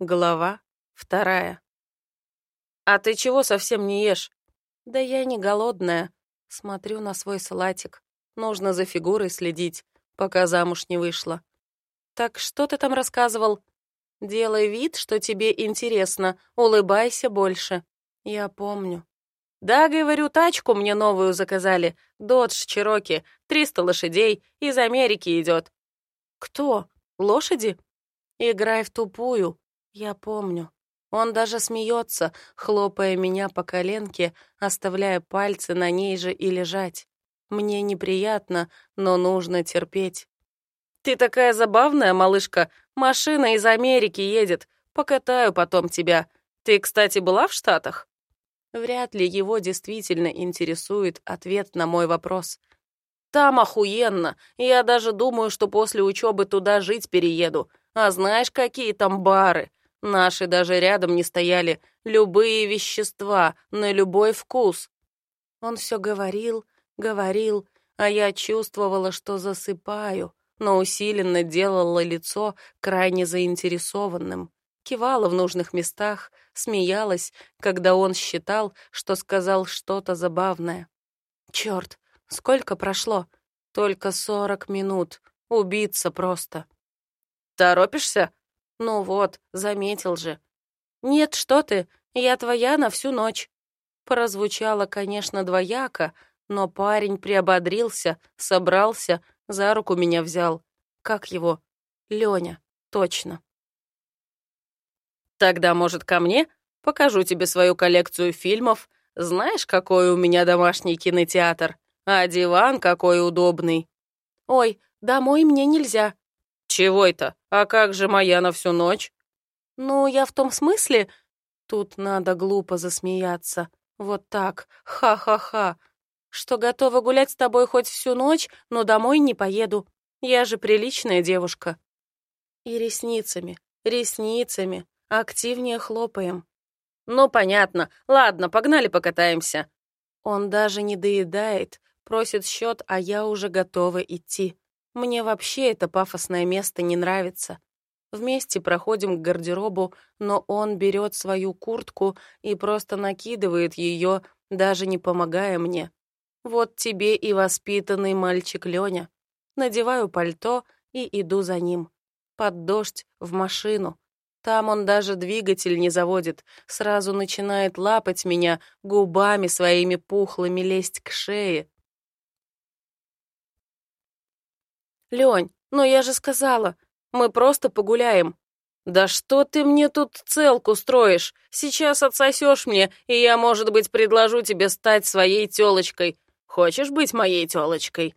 Глава вторая. «А ты чего совсем не ешь?» «Да я не голодная. Смотрю на свой салатик. Нужно за фигурой следить, пока замуж не вышла». «Так что ты там рассказывал?» «Делай вид, что тебе интересно, улыбайся больше». «Я помню». «Да, говорю, тачку мне новую заказали. Додж Чироки, 300 лошадей, из Америки идет». «Кто? Лошади?» «Играй в тупую. Я помню. Он даже смеется, хлопая меня по коленке, оставляя пальцы на ней же и лежать. Мне неприятно, но нужно терпеть. «Ты такая забавная, малышка. Машина из Америки едет. Покатаю потом тебя. Ты, кстати, была в Штатах?» Вряд ли его действительно интересует ответ на мой вопрос. «Там охуенно. Я даже думаю, что после учебы туда жить перееду. А знаешь, какие там бары? Наши даже рядом не стояли. Любые вещества, на любой вкус. Он все говорил, говорил, а я чувствовала, что засыпаю, но усиленно делала лицо крайне заинтересованным. Кивала в нужных местах, смеялась, когда он считал, что сказал что-то забавное. Черт, сколько прошло? Только сорок минут. Убиться просто. «Торопишься?» Ну вот, заметил же. Нет, что ты, я твоя на всю ночь. Прозвучало, конечно, двояко, но парень приободрился, собрался, за руку меня взял. Как его? Лёня, точно. Тогда, может, ко мне? Покажу тебе свою коллекцию фильмов. Знаешь, какой у меня домашний кинотеатр? А диван какой удобный. Ой, домой мне нельзя. «Чего это? А как же моя на всю ночь?» «Ну, я в том смысле...» Тут надо глупо засмеяться. Вот так, ха-ха-ха. Что готова гулять с тобой хоть всю ночь, но домой не поеду. Я же приличная девушка. И ресницами, ресницами. Активнее хлопаем. Ну, понятно. Ладно, погнали покатаемся. Он даже не доедает, просит счет, а я уже готова идти. Мне вообще это пафосное место не нравится. Вместе проходим к гардеробу, но он берет свою куртку и просто накидывает ее, даже не помогая мне. Вот тебе и воспитанный мальчик Леня. Надеваю пальто и иду за ним. Под дождь, в машину. Там он даже двигатель не заводит, сразу начинает лапать меня, губами своими пухлыми лезть к шее. «Лень, ну я же сказала, мы просто погуляем». «Да что ты мне тут целку строишь? Сейчас отсосешь мне, и я, может быть, предложу тебе стать своей тёлочкой. Хочешь быть моей тёлочкой?»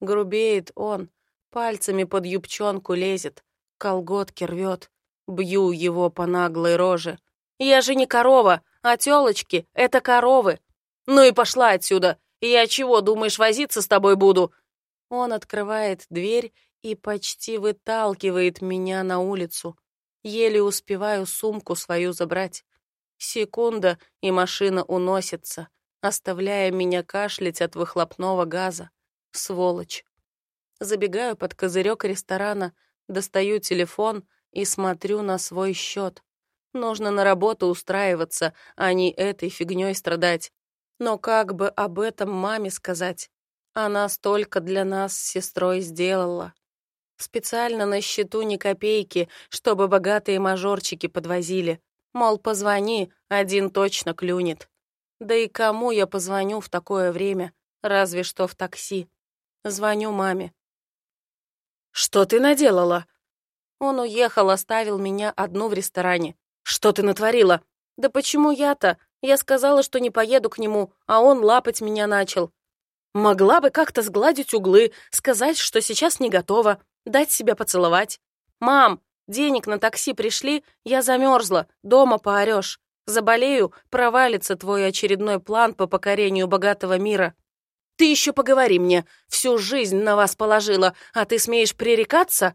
Грубеет он, пальцами под юбчонку лезет, колготки рвет. Бью его по наглой роже. «Я же не корова, а тёлочки — это коровы. Ну и пошла отсюда. Я чего, думаешь, возиться с тобой буду? Он открывает дверь и почти выталкивает меня на улицу. Еле успеваю сумку свою забрать. Секунда, и машина уносится, оставляя меня кашлять от выхлопного газа. Сволочь. Забегаю под козырек ресторана, достаю телефон и смотрю на свой счет. Нужно на работу устраиваться, а не этой фигней страдать. Но как бы об этом маме сказать? Она столько для нас с сестрой сделала. Специально на счету ни копейки, чтобы богатые мажорчики подвозили. Мол, позвони, один точно клюнет. Да и кому я позвоню в такое время? Разве что в такси. Звоню маме. «Что ты наделала?» Он уехал, оставил меня одну в ресторане. «Что ты натворила?» «Да почему я-то? Я сказала, что не поеду к нему, а он лапать меня начал. Могла бы как-то сгладить углы, сказать, что сейчас не готова, дать себя поцеловать. «Мам, денег на такси пришли, я замерзла, дома поорешь. Заболею, провалится твой очередной план по покорению богатого мира. Ты еще поговори мне, всю жизнь на вас положила, а ты смеешь пререкаться?»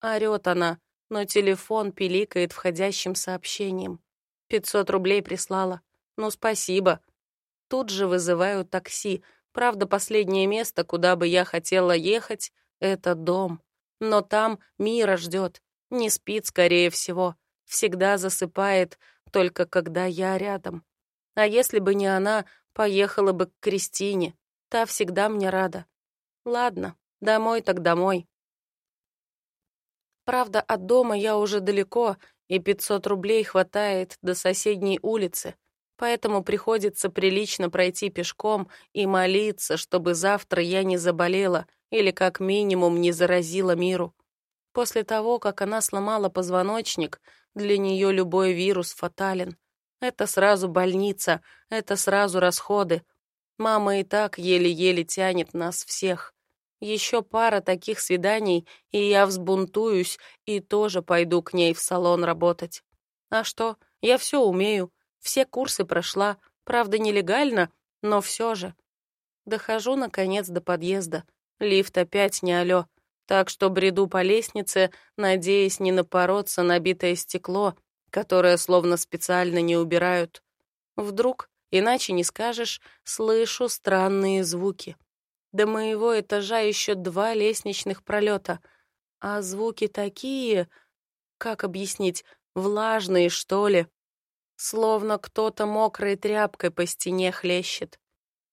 Орет она, но телефон пиликает входящим сообщением. «Пятьсот рублей прислала. Ну, спасибо». Тут же вызываю такси, Правда, последнее место, куда бы я хотела ехать, — это дом. Но там Мира ждет. Не спит, скорее всего. всегда засыпает, только когда я рядом. А если бы не она, поехала бы к Кристине. Та всегда мне рада. Ладно, домой так домой. Правда, от дома я уже далеко, и 500 рублей хватает до соседней улицы, поэтому приходится прилично пройти пешком и молиться, чтобы завтра я не заболела или как минимум не заразила миру. После того, как она сломала позвоночник, для нее любой вирус фатален. Это сразу больница, это сразу расходы. Мама и так еле-еле тянет нас всех. Еще пара таких свиданий, и я взбунтуюсь и тоже пойду к ней в салон работать. А что, я все умею, все курсы прошла, правда, нелегально, но все же. Дохожу, наконец, до подъезда. Лифт опять не алё, так что бреду по лестнице, надеясь не напороться на битое стекло, которое словно специально не убирают. Вдруг, иначе не скажешь, слышу странные звуки. До моего этажа еще два лестничных пролета, а звуки такие, как объяснить, влажные, что ли, словно кто-то мокрой тряпкой по стене хлещет.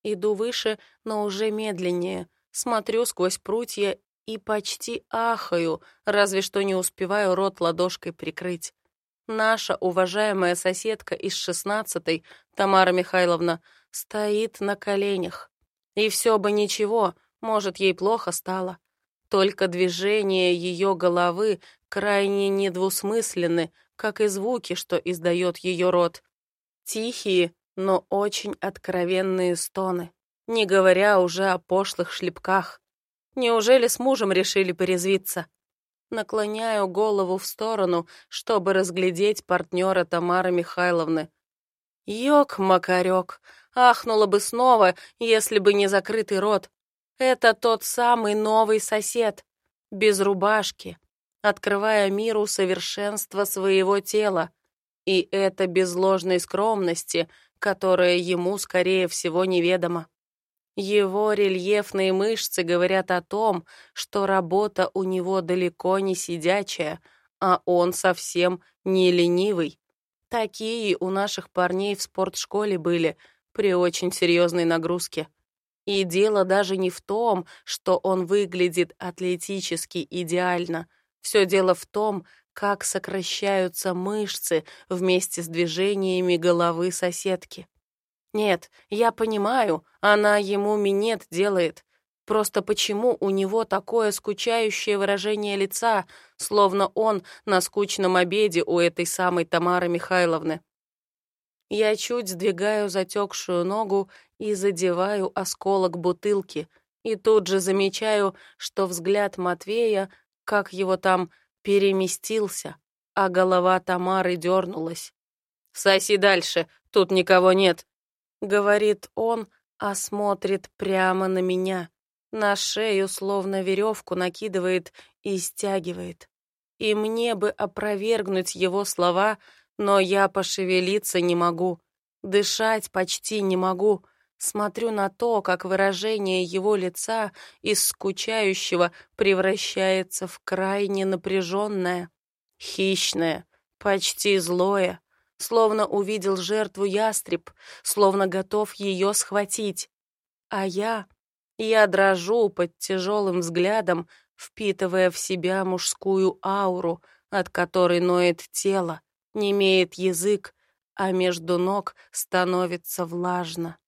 Иду выше, но уже медленнее, смотрю сквозь прутья и почти ахаю, разве что не успеваю рот ладошкой прикрыть. Наша уважаемая соседка из шестнадцатой, Тамара Михайловна, стоит на коленях. И все бы ничего, может, ей плохо стало. Только движения ее головы крайне недвусмысленны, как и звуки, что издает ее рот. Тихие, но очень откровенные стоны, не говоря уже о пошлых шлепках. Неужели с мужем решили порезвиться? Наклоняю голову в сторону, чтобы разглядеть партнера Тамары Михайловны. Ёк-макарёк, Ахнула бы снова, если бы не закрытый рот. Это тот самый новый сосед, без рубашки, открывая миру совершенство своего тела. И это без ложной скромности, которая ему, скорее всего, неведома. Его рельефные мышцы говорят о том, что работа у него далеко не сидячая, а он совсем не ленивый. Такие у наших парней в спортшколе были — при очень серьезной нагрузке. И дело даже не в том, что он выглядит атлетически идеально. Все дело в том, как сокращаются мышцы вместе с движениями головы соседки. Нет, я понимаю, она ему минет делает. Просто почему у него такое скучающее выражение лица, словно он на скучном обеде у этой самой Тамары Михайловны? Я чуть сдвигаю затекшую ногу и задеваю осколок бутылки, и тут же замечаю, что взгляд Матвея, как его там, переместился, а голова Тамары дернулась. «Соси дальше, тут никого нет», — говорит он, а смотрит прямо на меня. На шею словно веревку накидывает и стягивает. И мне бы опровергнуть его слова — но я пошевелиться не могу, дышать почти не могу. Смотрю на то, как выражение его лица из скучающего превращается в крайне напряженное, хищное, почти злое, словно увидел жертву ястреб, словно готов ее схватить. А я... Я дрожу под тяжелым взглядом, впитывая в себя мужскую ауру, от которой ноет тело, немеет язык, а между ног становится влажно.